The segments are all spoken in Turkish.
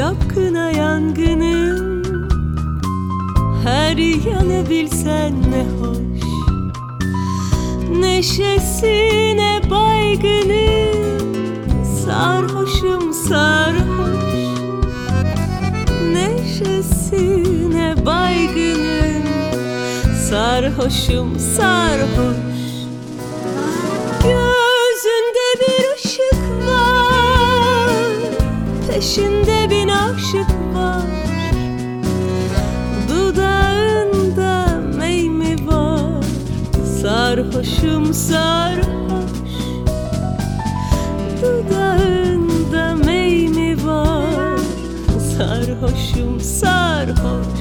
çapkına yangınım Her yanı bilsen ne hoş. Neşesine baygınım Sarhoşum sarhoş. Neşesine baygınım Sarhoşum sarhoş. Gözünde bir ışık var. Peşinde Sarhoş. Dudağında mey var. Sarhoşum sarhoş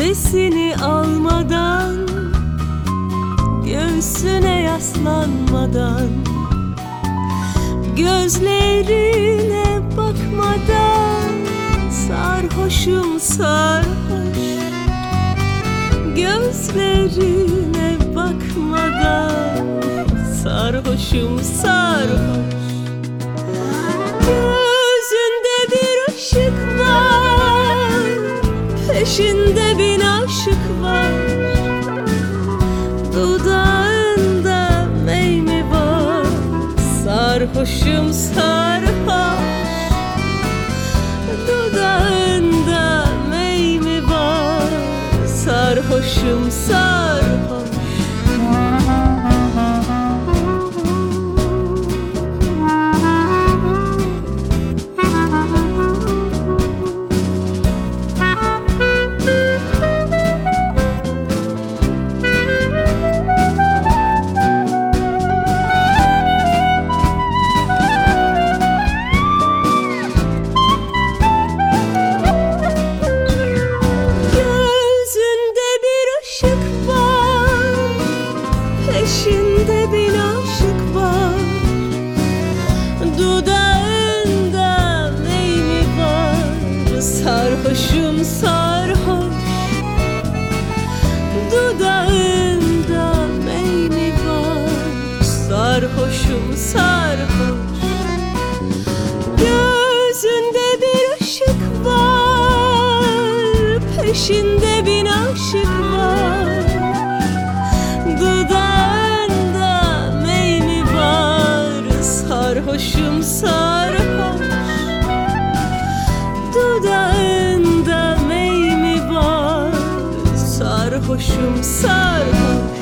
sesini almadan Göğsüne yaslanmadan Gözlerine bakmadan Sarhoşum sarhoş Gözlerine bakmadan Sarhoşum sarhoş. Gözünde bir ışık var Peşinde bin aşık var. Dudağında mey mi var. Sarhoşum sarhoş. Dudağında mey mi var. Sarhoşum sarhoş Peşinde bin aşık var. Dudağında mey mi var? Sarhoşum sarhoş. Dudağında mey mi var? Sarhoşum sarhoş. Gözünde bir ışık var. Peşinde Dudağında mey